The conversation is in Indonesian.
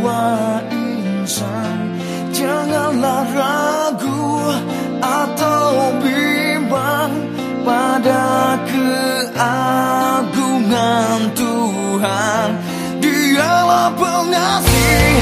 jiwa insan. Janganlah ragu atau bimbang pada keagungan Tuhan. Dialah pengasih